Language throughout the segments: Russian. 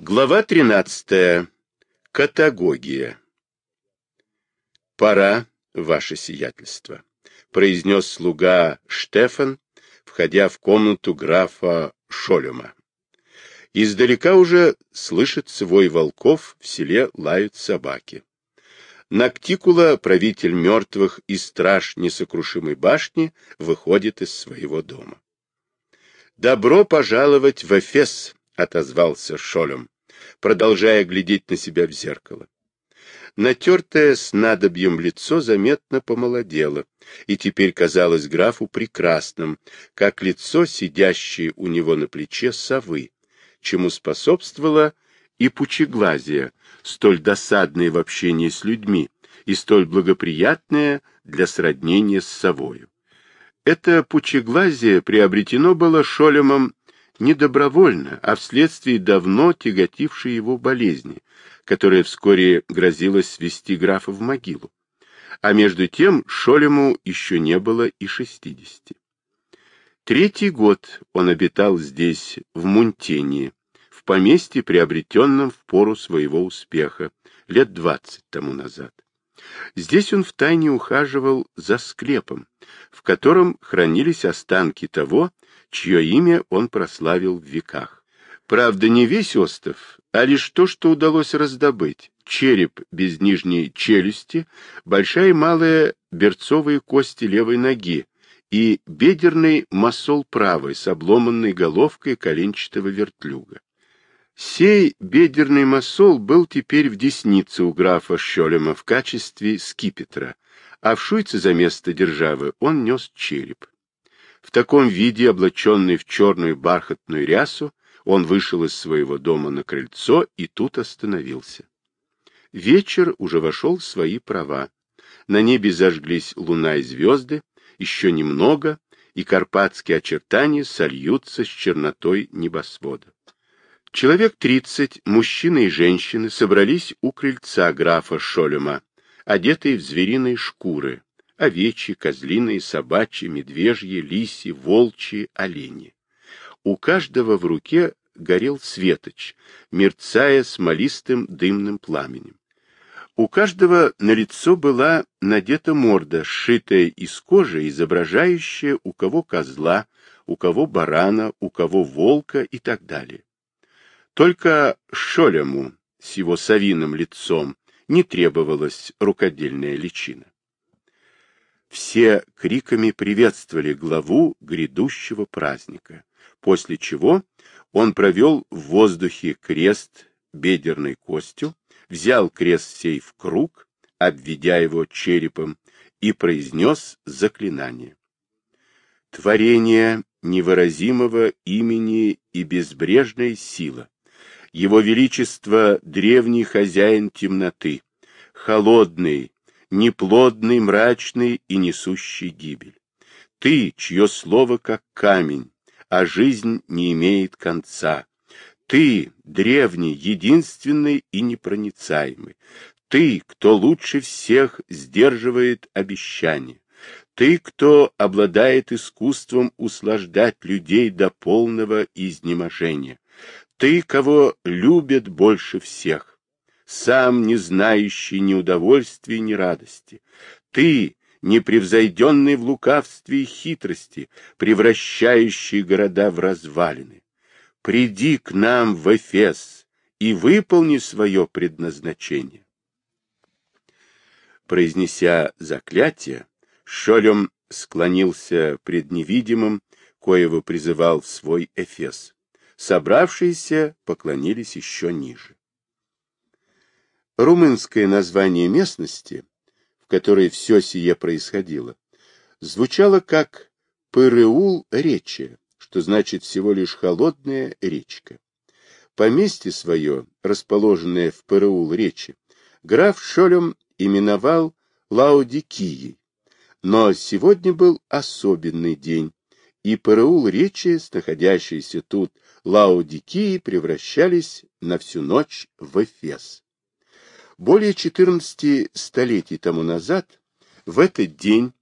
Глава 13. Катагогия. «Пора, ваше сиятельство», — произнес слуга Штефан, входя в комнату графа Шолема. Издалека уже слышит свой волков, в селе лают собаки. Нактикула, правитель мертвых и страж несокрушимой башни, выходит из своего дома. «Добро пожаловать в Эфес», — отозвался Шолем, продолжая глядеть на себя в зеркало. Натертое с надобьем лицо заметно помолодело, и теперь казалось графу прекрасным, как лицо, сидящее у него на плече совы, чему способствовало и пучеглазие, столь досадное в общении с людьми и столь благоприятное для сроднения с совою. Это пучеглазие приобретено было Шолемом не добровольно, а вследствие давно тяготившей его болезни, которая вскоре грозилась свести графа в могилу. А между тем Шолему еще не было и шестидесяти. Третий год он обитал здесь, в Мунтении, в поместье, приобретенном в пору своего успеха, лет двадцать тому назад. Здесь он втайне ухаживал за склепом, в котором хранились останки того, чье имя он прославил в веках. Правда, не весь остров, а лишь то, что удалось раздобыть. Череп без нижней челюсти, большая и малая берцовые кости левой ноги и бедерный масол правой с обломанной головкой коленчатого вертлюга. Сей бедерный масол был теперь в деснице у графа Щелема в качестве скипетра, а в шуйце за место державы он нес череп. В таком виде, облаченный в черную бархатную рясу, он вышел из своего дома на крыльцо и тут остановился. Вечер уже вошел в свои права. На небе зажглись луна и звезды, еще немного, и карпатские очертания сольются с чернотой небосвода. Человек тридцать, мужчины и женщины, собрались у крыльца графа Шолема, одетые в звериные шкуры, овечьи, козлиные, собачьи, медвежьи, лиси, волчьи, олени. У каждого в руке горел светоч, мерцая смолистым дымным пламенем. У каждого на лицо была надета морда, сшитая из кожи, изображающая у кого козла, у кого барана, у кого волка и так далее. Только Шолему с его совиным лицом не требовалась рукодельная личина. Все криками приветствовали главу грядущего праздника, после чего он провел в воздухе крест бедерной костью, взял крест сей в круг, обведя его черепом, и произнес заклинание. Творение невыразимого имени и безбрежная сила. Его Величество — древний хозяин темноты, холодный, неплодный, мрачный и несущий гибель. Ты, чье слово как камень, а жизнь не имеет конца. Ты, древний, единственный и непроницаемый. Ты, кто лучше всех сдерживает обещания. Ты, кто обладает искусством услаждать людей до полного изнеможения. Ты, кого любят больше всех сам не знающий ни удовольствия, ни радости. Ты, непревзойденный в лукавстве и хитрости, превращающий города в развалины. Приди к нам в Эфес и выполни свое предназначение. Произнеся заклятие, Шолем склонился пред невидимым, коего призывал в свой Эфес. Собравшиеся поклонились еще ниже. Румынское название местности, в которой все сие происходило, звучало как Пырыул-речье, что значит всего лишь холодная речка. Поместье свое, расположенное в Пырыул-речи, граф Шолем именовал Лаудикией. Но сегодня был особенный день, и Пырыул-речи, находящиеся тут Лаудикии, превращались на всю ночь в Эфес. Более 14 столетий тому назад, в этот день,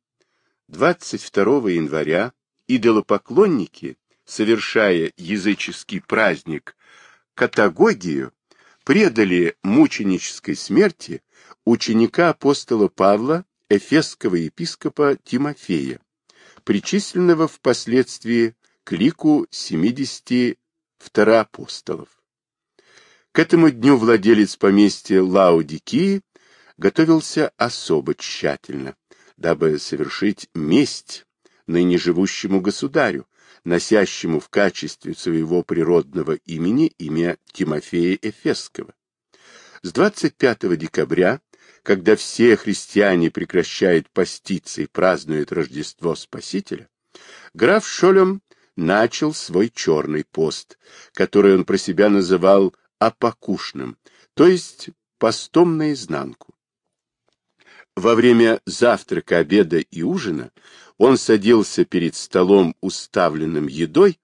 22 января, идолопоклонники, совершая языческий праздник Катагогию предали мученической смерти ученика апостола Павла, эфесского епископа Тимофея, причисленного впоследствии к лику 72 апостолов. К этому дню владелец поместья Лаудикии готовился особо тщательно, дабы совершить месть ныне живущему государю, носящему в качестве своего природного имени имя Тимофея Эфесского. С 25 декабря, когда все христиане прекращают поститься и празднуют Рождество Спасителя, граф Шолем начал свой черный пост, который он про себя называл опокушным, то есть постом наизнанку. Во время завтрака, обеда и ужина он садился перед столом, уставленным едой,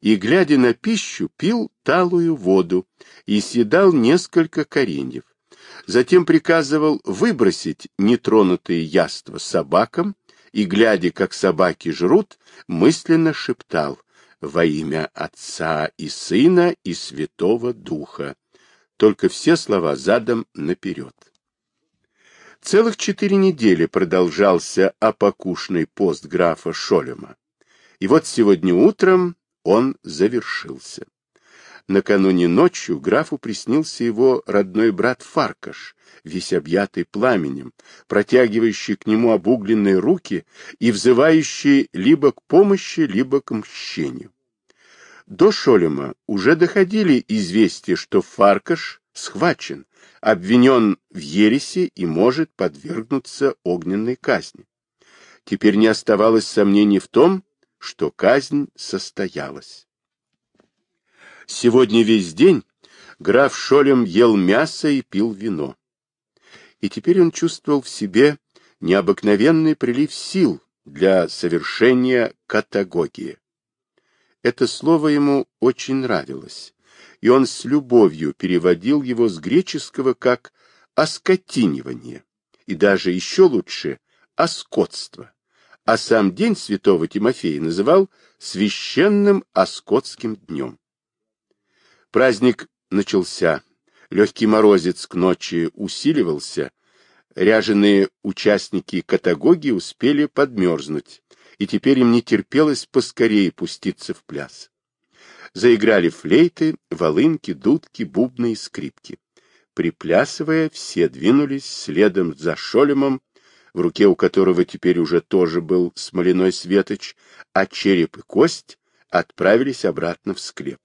и, глядя на пищу, пил талую воду и съедал несколько кореньев. Затем приказывал выбросить нетронутые яства собакам и, глядя, как собаки жрут, мысленно шептал «Во имя Отца и Сына и Святого Духа». Только все слова задом наперед. Целых четыре недели продолжался опокушный пост графа Шолема. И вот сегодня утром он завершился. Накануне ночью графу приснился его родной брат Фаркаш, весь объятый пламенем, протягивающий к нему обугленные руки и взывающий либо к помощи, либо к мщению. До Шолема уже доходили известия, что Фаркаш схвачен, обвинен в ереси и может подвергнуться огненной казни. Теперь не оставалось сомнений в том, что казнь состоялась. Сегодня весь день граф Шолем ел мясо и пил вино. И теперь он чувствовал в себе необыкновенный прилив сил для совершения катагогии. Это слово ему очень нравилось и он с любовью переводил его с греческого как «оскотинивание» и даже еще лучше «оскотство», а сам день святого Тимофея называл священным оскотским днем. Праздник начался, легкий морозец к ночи усиливался, ряженые участники катагогии успели подмерзнуть, и теперь им не терпелось поскорее пуститься в пляс. Заиграли флейты, волынки, дудки, бубны и скрипки. Приплясывая, все двинулись следом за Шолемом, в руке у которого теперь уже тоже был смоляной светоч, а череп и кость отправились обратно в склеп.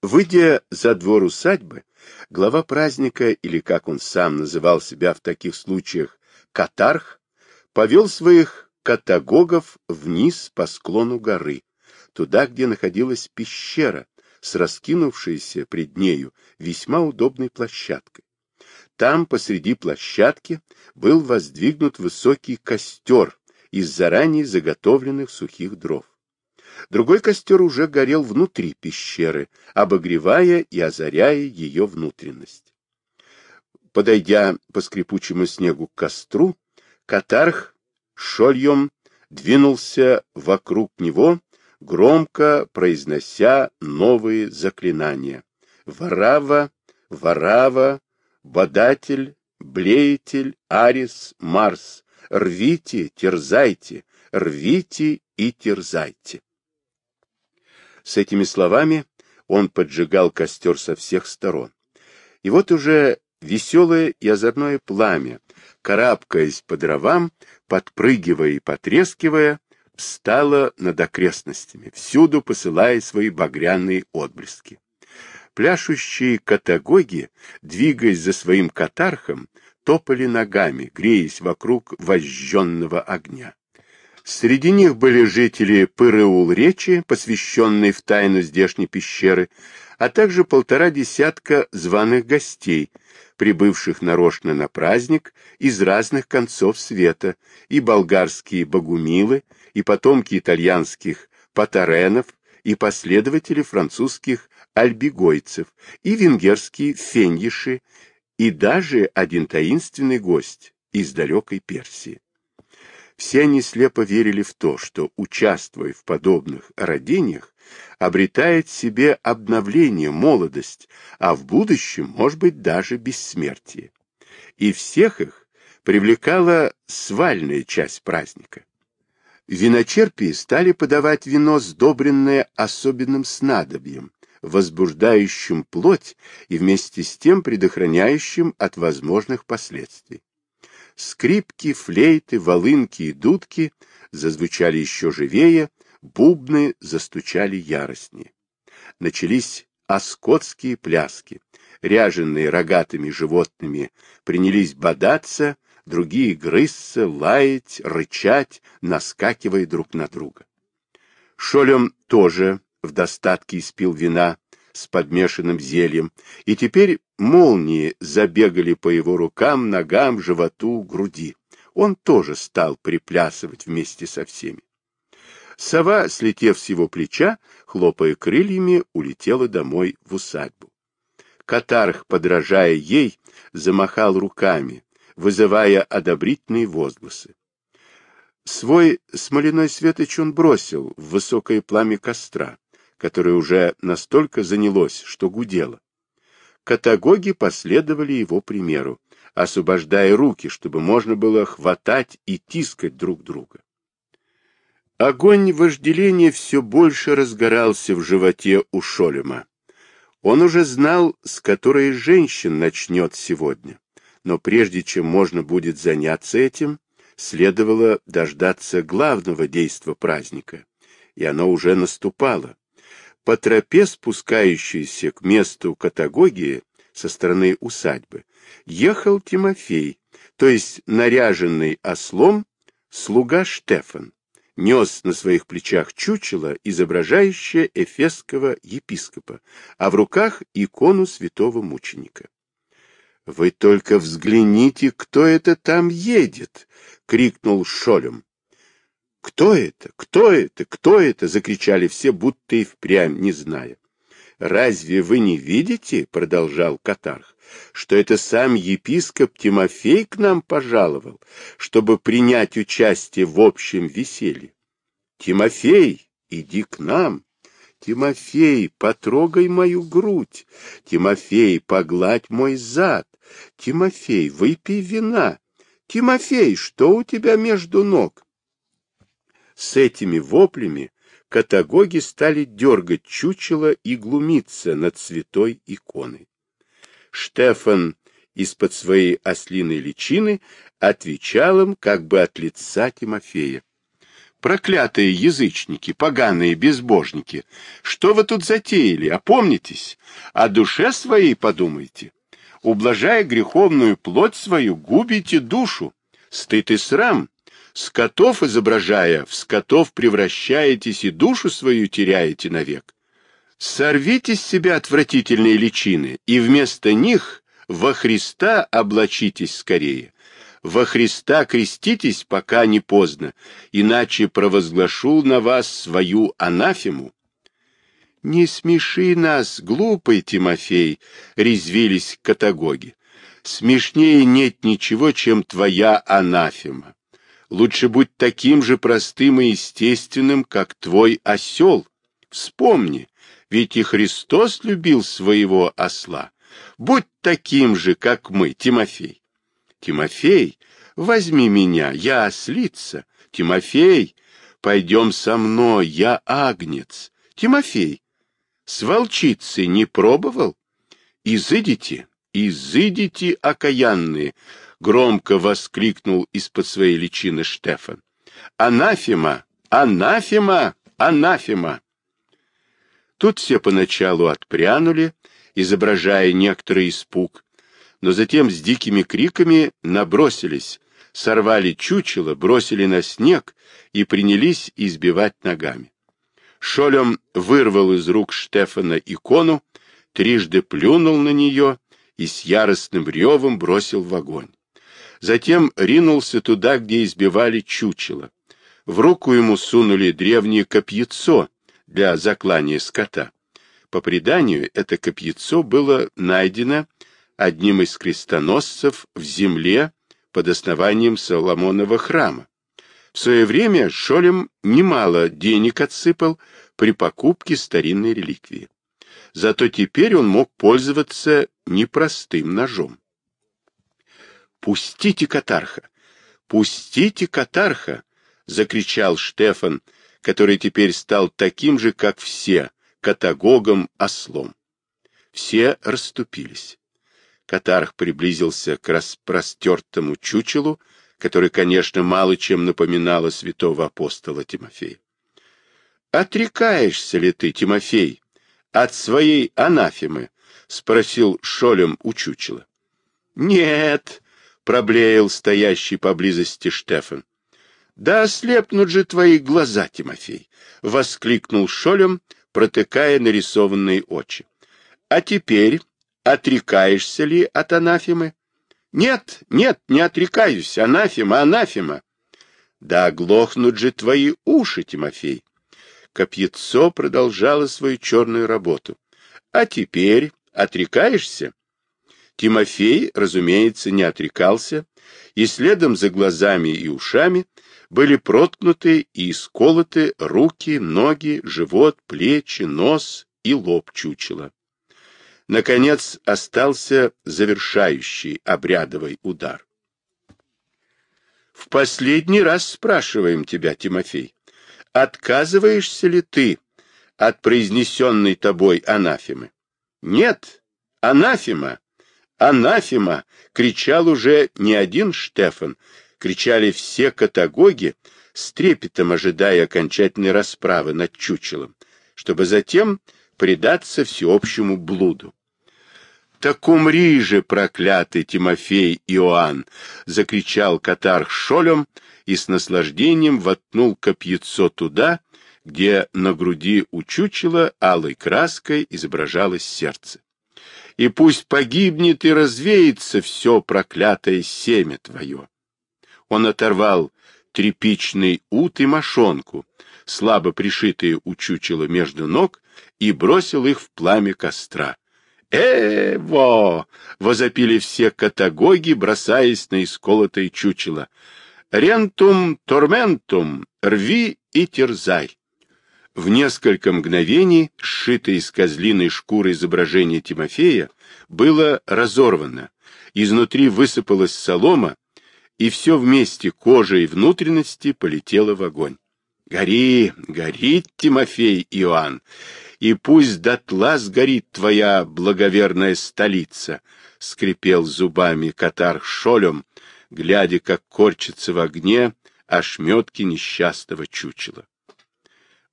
Выйдя за двор усадьбы, глава праздника, или как он сам называл себя в таких случаях, катарх, повел своих катагогов вниз по склону горы, туда, где находилась пещера с раскинувшейся пред нею весьма удобной площадкой. Там, посреди площадки, был воздвигнут высокий костер из заранее заготовленных сухих дров. Другой костер уже горел внутри пещеры, обогревая и озаряя ее внутренность. Подойдя по скрипучему снегу к костру, Катарх шольем двинулся вокруг него громко произнося новые заклинания. Варава, Варава, Бодатель, Блеятель, Арис, Марс, рвите, терзайте, рвите и терзайте. С этими словами он поджигал костер со всех сторон. И вот уже веселое и озорное пламя, карабкаясь по дровам, подпрыгивая и потрескивая, встала над окрестностями, всюду посылая свои багряные отблески. Пляшущие катагоги, двигаясь за своим катархом, топали ногами, греясь вокруг возжженного огня. Среди них были жители Пыреул-речи, посвященные в тайну здешней пещеры, а также полтора десятка званых гостей, прибывших нарочно на праздник из разных концов света, и болгарские богумилы, и потомки итальянских патаренов, и последователи французских альбигойцев, и венгерские феньиши, и даже один таинственный гость из далекой Персии. Все они слепо верили в то, что, участвуя в подобных родениях, обретает себе обновление, молодость, а в будущем, может быть, даже бессмертие. И всех их привлекала свальная часть праздника. Виночерпии стали подавать вино, сдобренное особенным снадобьем, возбуждающим плоть и вместе с тем предохраняющим от возможных последствий. Скрипки, флейты, волынки и дудки зазвучали еще живее, бубны застучали яростнее. Начались оскотские пляски. Ряженные рогатыми животными принялись бодаться, другие грызться, лаять, рычать, наскакивая друг на друга. Шолем тоже в достатке испил вина с подмешанным зельем, и теперь молнии забегали по его рукам, ногам, животу, груди. Он тоже стал приплясывать вместе со всеми. Сова, слетев с его плеча, хлопая крыльями, улетела домой в усадьбу. Катарх, подражая ей, замахал руками, вызывая одобрительные возгласы. Свой смоляной светоч он бросил в высокое пламя костра, которое уже настолько занялось, что гудело. Катагоги последовали его примеру, освобождая руки, чтобы можно было хватать и тискать друг друга. Огонь вожделения все больше разгорался в животе у Шолема. Он уже знал, с которой женщин начнет сегодня, но прежде чем можно будет заняться этим, следовало дождаться главного действа праздника, и оно уже наступало. По тропе, спускающейся к месту катагогии со стороны усадьбы, ехал Тимофей, то есть наряженный ослом слуга Штефан, нес на своих плечах чучело, изображающее эфесского епископа, а в руках икону святого мученика. — Вы только взгляните, кто это там едет! — крикнул Шолем. «Кто это? Кто это? Кто это?» — закричали все, будто и впрямь не зная. «Разве вы не видите, — продолжал Катарх, — что это сам епископ Тимофей к нам пожаловал, чтобы принять участие в общем веселье? Тимофей, иди к нам!» Тимофей, потрогай мою грудь. Тимофей, погладь мой зад. Тимофей, выпей вина. Тимофей, что у тебя между ног? С этими воплями катагоги стали дергать чучело и глумиться над святой иконой. Штефан из-под своей ослиной личины отвечал им как бы от лица Тимофея. Проклятые язычники, поганые безбожники, что вы тут затеяли, опомнитесь, о душе своей подумайте. Ублажая греховную плоть свою, губите душу. Стыд и срам, Скотов изображая, в скотов превращаетесь и душу свою теряете навек. Сорвите с себя отвратительные личины, и вместо них во Христа облачитесь скорее. Во Христа креститесь, пока не поздно, иначе провозглашу на вас свою анафему. Не смеши нас, глупый Тимофей, резвились катагоги. Смешнее нет ничего, чем твоя анафема. Лучше будь таким же простым и естественным, как твой осел. Вспомни, ведь и Христос любил своего осла. Будь таким же, как мы, Тимофей. Тимофей, возьми меня, я ослица. Тимофей, пойдем со мной, я агнец. Тимофей, с волчицей не пробовал? Изыдите, изыдите, окаянные, громко воскликнул из-под своей личины Штефан. Анафема! Анафема! Анафема! Тут все поначалу отпрянули, изображая некоторый испуг, но затем с дикими криками набросились, сорвали чучело, бросили на снег и принялись избивать ногами. Шолем вырвал из рук Штефана икону, трижды плюнул на нее и с яростным ревом бросил в огонь. Затем ринулся туда, где избивали чучело. В руку ему сунули древнее копьецо для заклания скота. По преданию, это копьецо было найдено одним из крестоносцев в земле под основанием Соломонова храма. В свое время Шолем немало денег отсыпал при покупке старинной реликвии. Зато теперь он мог пользоваться непростым ножом. «Пустите катарха! Пустите катарха!» — закричал Штефан, который теперь стал таким же, как все, катагогом-ослом. Все расступились. Катарх приблизился к распростертому чучелу, который, конечно, мало чем напоминало святого апостола Тимофея. «Отрекаешься ли ты, Тимофей, от своей анафемы?» — спросил Шолем у чучела. «Нет», — проблеял стоящий поблизости Штефан. «Да ослепнут же твои глаза, Тимофей!» — воскликнул Шолем, протыкая нарисованные очи. «А теперь отрекаешься ли от анафемы?» «Нет, нет, не отрекаюсь, анафема, анафема!» «Да оглохнут же твои уши, Тимофей!» Копьецо продолжало свою черную работу. «А теперь отрекаешься?» Тимофей, разумеется, не отрекался, и следом за глазами и ушами были проткнуты и исколоты руки, ноги, живот, плечи, нос и лоб чучела. Наконец остался завершающий обрядовый удар. В последний раз спрашиваем тебя, Тимофей, отказываешься ли ты от произнесенной тобой анафемы? Нет, анафема, анафема, кричал уже не один Штефан, кричали все катагоги, с трепетом ожидая окончательной расправы над чучелом, чтобы затем предаться всеобщему блуду. «Так умри же, проклятый Тимофей Иоанн!» — закричал катарх шолем и с наслаждением воткнул копьецо туда, где на груди у чучела алой краской изображалось сердце. «И пусть погибнет и развеется все проклятое семя твое!» Он оторвал тряпичный ут и мошонку, слабо пришитые у чучела между ног, и бросил их в пламя костра. «Эво!» — возопили все катагоги, бросаясь на исколотое чучело. «Рентум торментум! Рви и терзай!» В несколько мгновений сшитое из козлиной шкуры изображение Тимофея было разорвано. Изнутри высыпалась солома, и все вместе, кожа и внутренности, полетело в огонь. Гори, горит, Тимофей Иоанн, и пусть дотла сгорит твоя благоверная столица, — скрипел зубами катар шолем, глядя, как корчится в огне ошметки несчастного чучела.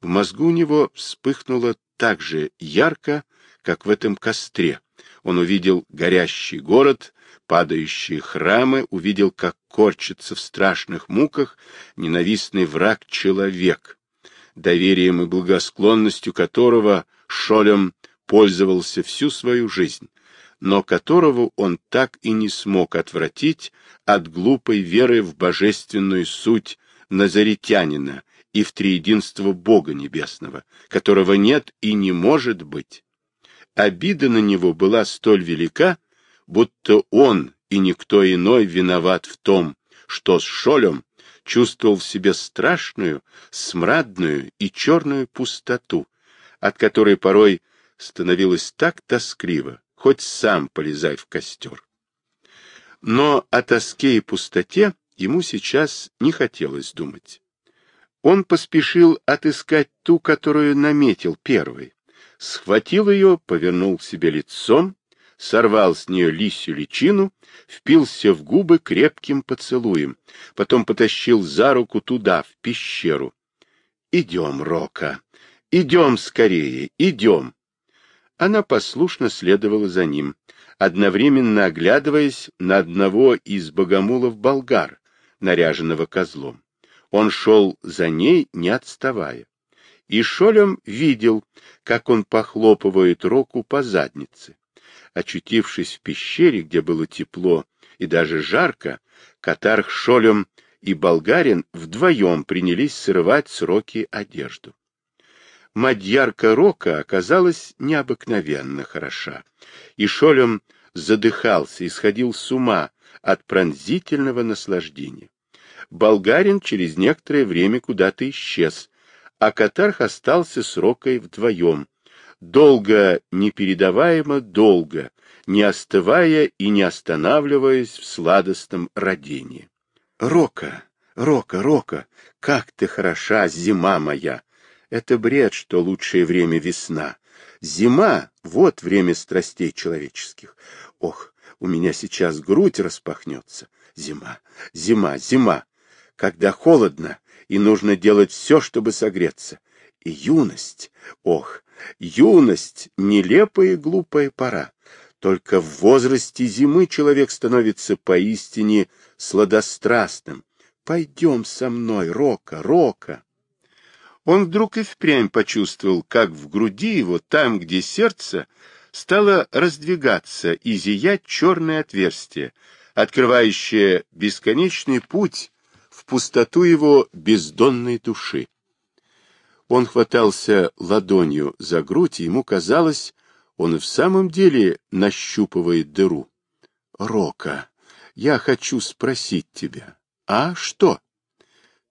В мозгу у него вспыхнуло так же ярко, как в этом костре. Он увидел горящий город, падающие храмы, увидел, как корчится в страшных муках ненавистный враг человек, доверием и благосклонностью которого Шолем пользовался всю свою жизнь, но которого он так и не смог отвратить от глупой веры в божественную суть назаритянина и в триединство Бога Небесного, которого нет и не может быть. Обида на него была столь велика, будто он и никто иной виноват в том, что с Шолем чувствовал в себе страшную, смрадную и черную пустоту, от которой порой становилось так тоскливо, хоть сам полезай в костер. Но о тоске и пустоте ему сейчас не хотелось думать. Он поспешил отыскать ту, которую наметил первый, схватил ее, повернул себе лицом сорвал с нее лисью личину, впился в губы крепким поцелуем, потом потащил за руку туда, в пещеру. — Идем, Рока, идем скорее, идем. Она послушно следовала за ним, одновременно оглядываясь на одного из богомолов болгар, наряженного козлом. Он шел за ней, не отставая. И Шолем видел, как он похлопывает Року по заднице. Очутившись в пещере, где было тепло и даже жарко, Катарх Шолем и болгарин вдвоем принялись срывать с Роки одежду. Мадьярка Рока оказалась необыкновенно хороша, и Шолем задыхался и сходил с ума от пронзительного наслаждения. Болгарин через некоторое время куда-то исчез, а Катарх остался с Рокой вдвоем. Долго, непередаваемо долго, не остывая и не останавливаясь в сладостном родении. Рока, Рока, Рока, как ты хороша, зима моя! Это бред, что лучшее время весна. Зима — вот время страстей человеческих. Ох, у меня сейчас грудь распахнется. Зима, зима, зима. Когда холодно, и нужно делать все, чтобы согреться. И юность, ох, юность — нелепая и глупая пора. Только в возрасте зимы человек становится поистине сладострастным. Пойдем со мной, Рока, Рока. Он вдруг и впрямь почувствовал, как в груди его, там, где сердце, стало раздвигаться и зиять черное отверстие, открывающее бесконечный путь пустоту его бездонной души. Он хватался ладонью за грудь, и ему казалось, он в самом деле нащупывает дыру. — Рока, я хочу спросить тебя. А что?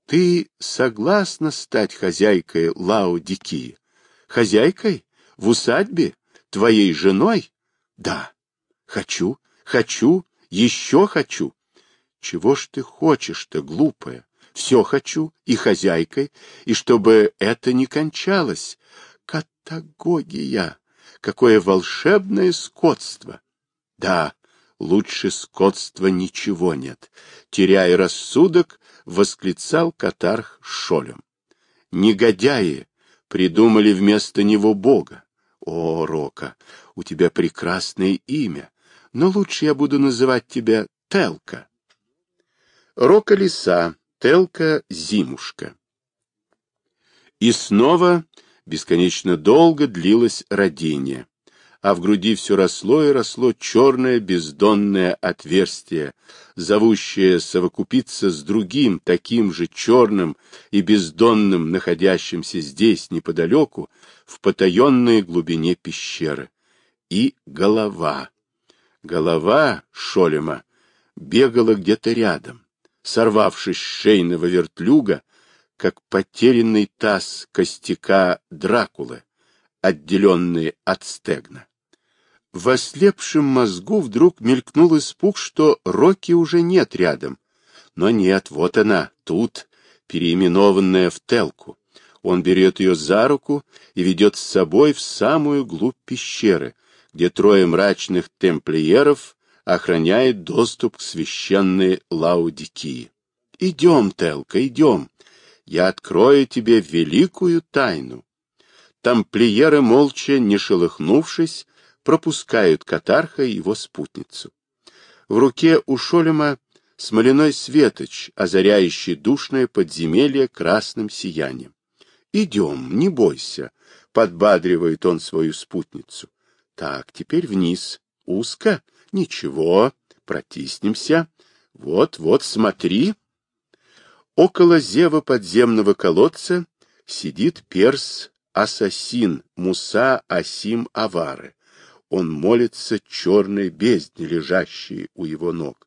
Ты согласна стать хозяйкой Лао-Дикии? Хозяйкой? В усадьбе? Твоей женой? Да. Хочу, хочу, еще хочу. Чего ж ты хочешь-то, глупая? Все хочу, и хозяйкой, и чтобы это не кончалось. Катагогия! Какое волшебное скотство! Да, лучше скотства ничего нет. Теряя рассудок, восклицал катарх Шолем. Негодяи придумали вместо него Бога. О, Рока, у тебя прекрасное имя, но лучше я буду называть тебя Телка. Рока лиса, Телка зимушка. И снова бесконечно долго длилось родение а в груди все росло и росло черное бездонное отверстие, зовущее совокупиться с другим, таким же черным и бездонным, находящимся здесь, неподалеку, в потаенной глубине пещеры. И голова. Голова Шолема бегала где-то рядом, сорвавшись с шейного вертлюга, как потерянный таз костяка Дракулы, отделенный от стегна. В ослепшем мозгу вдруг мелькнул испуг, что Рокки уже нет рядом. Но нет, вот она, тут, переименованная в Телку. Он берет ее за руку и ведет с собой в самую глубь пещеры, где трое мрачных темплиеров охраняет доступ к священной Лаудикии. Идем, Телка, идем. Я открою тебе великую тайну. Тамплиеры, молча, не шелохнувшись, пропускают Катарха и его спутницу. В руке у Шолема смоляной светоч, озаряющий душное подземелье красным сиянием. «Идем, не бойся», — подбадривает он свою спутницу. «Так, теперь вниз. Узко? Ничего, протиснемся. Вот, вот, смотри». Около зева подземного колодца сидит перс-ассасин Муса Асим Авары он молится черной бездне, лежащей у его ног.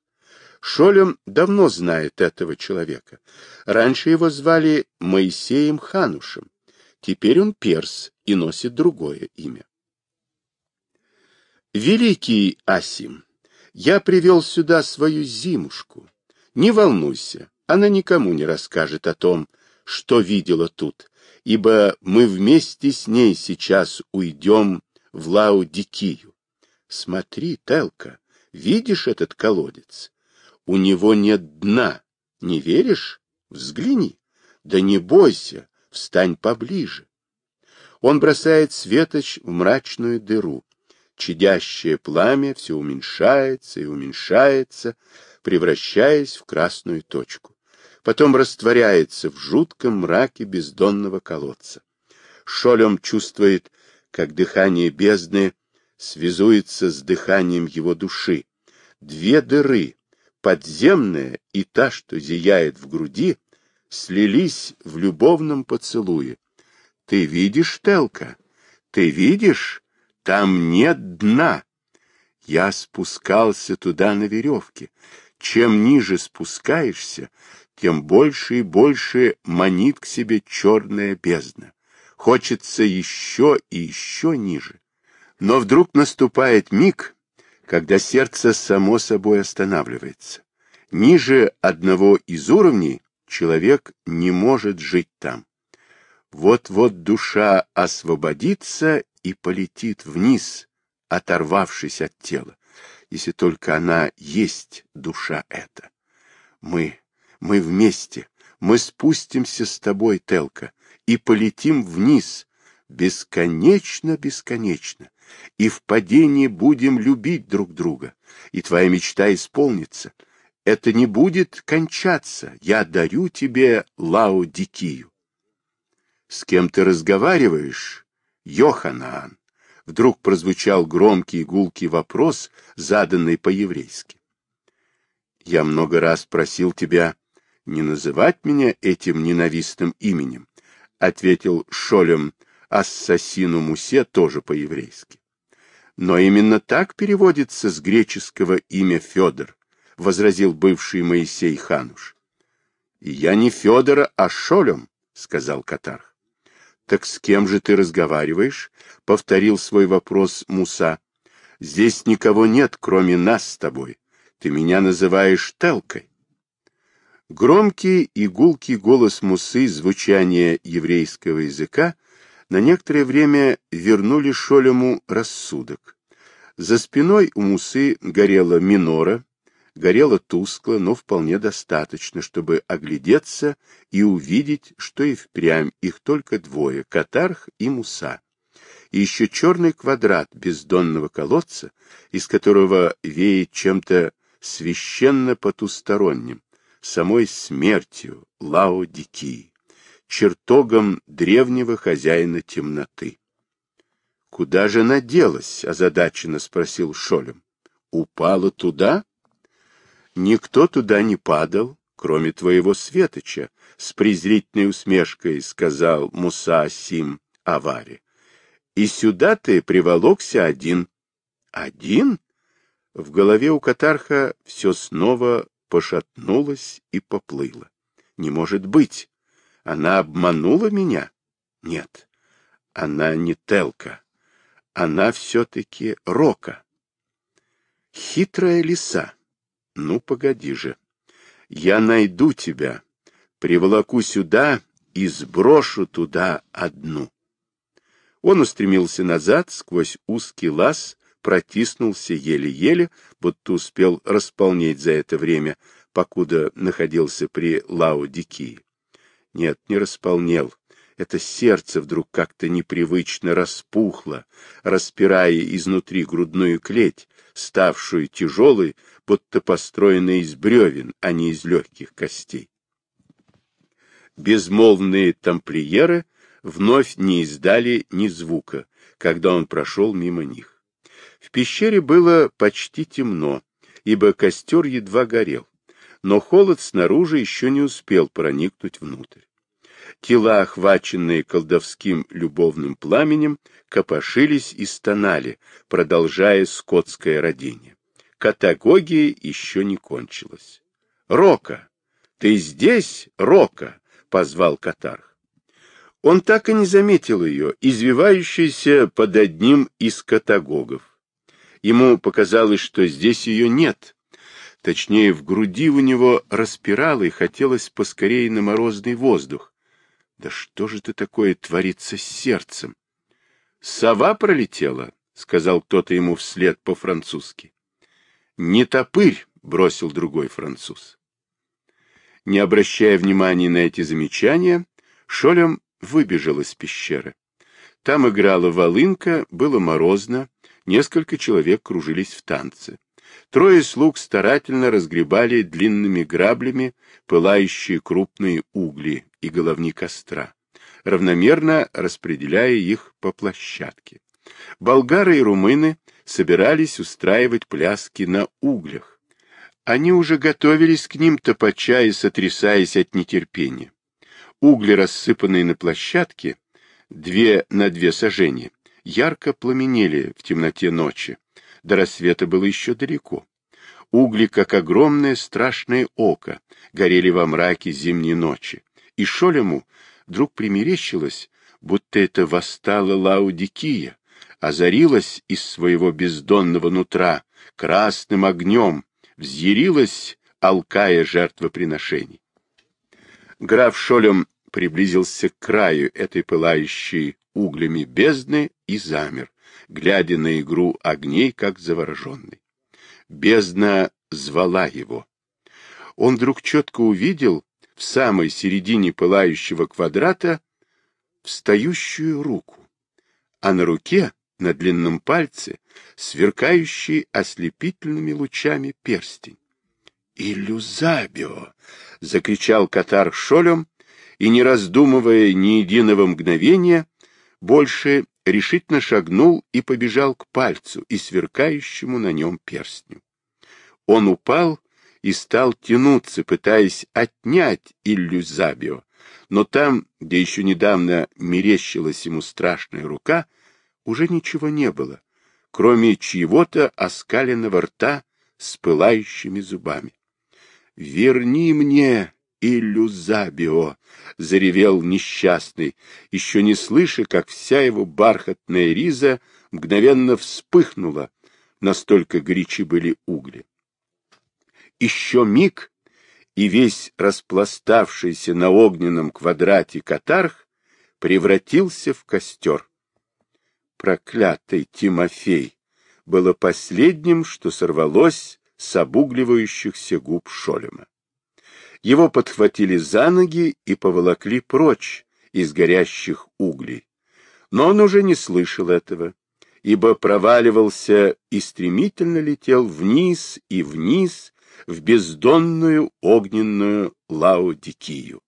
Шолем давно знает этого человека. Раньше его звали Моисеем Ханушем. Теперь он перс и носит другое имя. Великий Асим, я привел сюда свою зимушку. Не волнуйся, она никому не расскажет о том, что видела тут, ибо мы вместе с ней сейчас уйдем в Лаудикию. Смотри, Телка, видишь этот колодец? У него нет дна. Не веришь? Взгляни. Да не бойся, встань поближе. Он бросает светоч в мрачную дыру. Чадящее пламя все уменьшается и уменьшается, превращаясь в красную точку. Потом растворяется в жутком мраке бездонного колодца. Шолем чувствует как дыхание бездны связуется с дыханием его души. Две дыры, подземная и та, что зияет в груди, слились в любовном поцелуе. Ты видишь, Телка? Ты видишь? Там нет дна. Я спускался туда на веревке. Чем ниже спускаешься, тем больше и больше манит к себе черная бездна. Хочется еще и еще ниже. Но вдруг наступает миг, когда сердце само собой останавливается. Ниже одного из уровней человек не может жить там. Вот-вот душа освободится и полетит вниз, оторвавшись от тела, если только она есть душа эта. Мы, мы вместе, мы спустимся с тобой, Телка, и полетим вниз, бесконечно-бесконечно, и в падении будем любить друг друга, и твоя мечта исполнится. Это не будет кончаться, я дарю тебе Лаодикию. С кем ты разговариваешь, Йоханан? Вдруг прозвучал громкий гулкий вопрос, заданный по-еврейски. Я много раз просил тебя не называть меня этим ненавистным именем, ответил Шолем ассасину Мусе тоже по-еврейски. Но именно так переводится с греческого имя Федор, возразил бывший Моисей Хануш. Я не Федора, а Шолем, сказал Катарх. Так с кем же ты разговариваешь? повторил свой вопрос Муса. Здесь никого нет, кроме нас с тобой. Ты меня называешь Телкой. Громкий и гулкий голос Мусы, звучание еврейского языка, на некоторое время вернули Шолему рассудок. За спиной у Мусы горела минора, горела тускло, но вполне достаточно, чтобы оглядеться и увидеть, что и впрямь их только двое — Катарх и Муса. И еще черный квадрат бездонного колодца, из которого веет чем-то священно потусторонним, самой смертью Лао-Дикии, чертогом древнего хозяина темноты. — Куда же она делась? — озадаченно спросил Шолем. — Упала туда? — Никто туда не падал, кроме твоего светоча, — с презрительной усмешкой сказал Муса Сим Авари. — И сюда ты приволокся один. — Один? В голове у Катарха все снова пошатнулась и поплыла. Не может быть! Она обманула меня? Нет, она не Телка. Она все-таки Рока. Хитрая лиса. Ну, погоди же. Я найду тебя, приволоку сюда и сброшу туда одну. Он устремился назад сквозь узкий лаз, протиснулся еле-еле, будто успел располнеть за это время, покуда находился при Лаодикии. Нет, не располнел. Это сердце вдруг как-то непривычно распухло, распирая изнутри грудную клеть, ставшую тяжелой, будто построенной из бревен, а не из легких костей. Безмолвные тамплиеры вновь не издали ни звука, когда он прошел мимо них. В пещере было почти темно, ибо костер едва горел, но холод снаружи еще не успел проникнуть внутрь. Тела, охваченные колдовским любовным пламенем, копошились и стонали, продолжая скотское родение. Катагогия еще не кончилась. — Рока! Ты здесь, Рока? — позвал Катарх. Он так и не заметил ее, извивающейся под одним из катагогов. Ему показалось, что здесь ее нет. Точнее, в груди у него распирало и хотелось поскорее на морозный воздух. Да что же это такое творится с сердцем? Сова пролетела, — сказал кто-то ему вслед по-французски. Не топырь, — бросил другой француз. Не обращая внимания на эти замечания, Шолем выбежал из пещеры. Там играла волынка, было морозно, Несколько человек кружились в танце. Трое слуг старательно разгребали длинными граблями пылающие крупные угли и головни костра, равномерно распределяя их по площадке. Болгары и румыны собирались устраивать пляски на углях. Они уже готовились к ним, топоча и сотрясаясь от нетерпения. Угли, рассыпанные на площадке, две на две сажения, ярко пламенели в темноте ночи. До рассвета было еще далеко. Угли, как огромное страшное око, горели во мраке зимней ночи. И Шолему вдруг примерещилось, будто это восстала Лаудикия, озарилась из своего бездонного нутра красным огнем, взъярилась, алкая жертвоприношений. Граф Шолем приблизился к краю этой пылающей углями бездны и замер, глядя на игру огней, как завороженный. Бездна звала его. Он вдруг четко увидел в самой середине пылающего квадрата встающую руку, а на руке, на длинном пальце, сверкающий ослепительными лучами перстень. «Иллюзабио!» — закричал Катар Шолем, и, не раздумывая ни единого мгновения, больше решительно шагнул и побежал к пальцу и сверкающему на нем перстню. Он упал и стал тянуться, пытаясь отнять иллюзабио, но там, где еще недавно мерещилась ему страшная рука, уже ничего не было, кроме чьего-то оскаленного рта с пылающими зубами. «Верни мне иллюзабио!» — заревел несчастный, еще не слыша, как вся его бархатная риза мгновенно вспыхнула, настолько горячи были угли. Еще миг, и весь распластавшийся на огненном квадрате катарх превратился в костер. Проклятый Тимофей было последним, что сорвалось с обугливающихся губ Шолема. Его подхватили за ноги и поволокли прочь из горящих углей. Но он уже не слышал этого, ибо проваливался и стремительно летел вниз и вниз в бездонную огненную Лаодикию.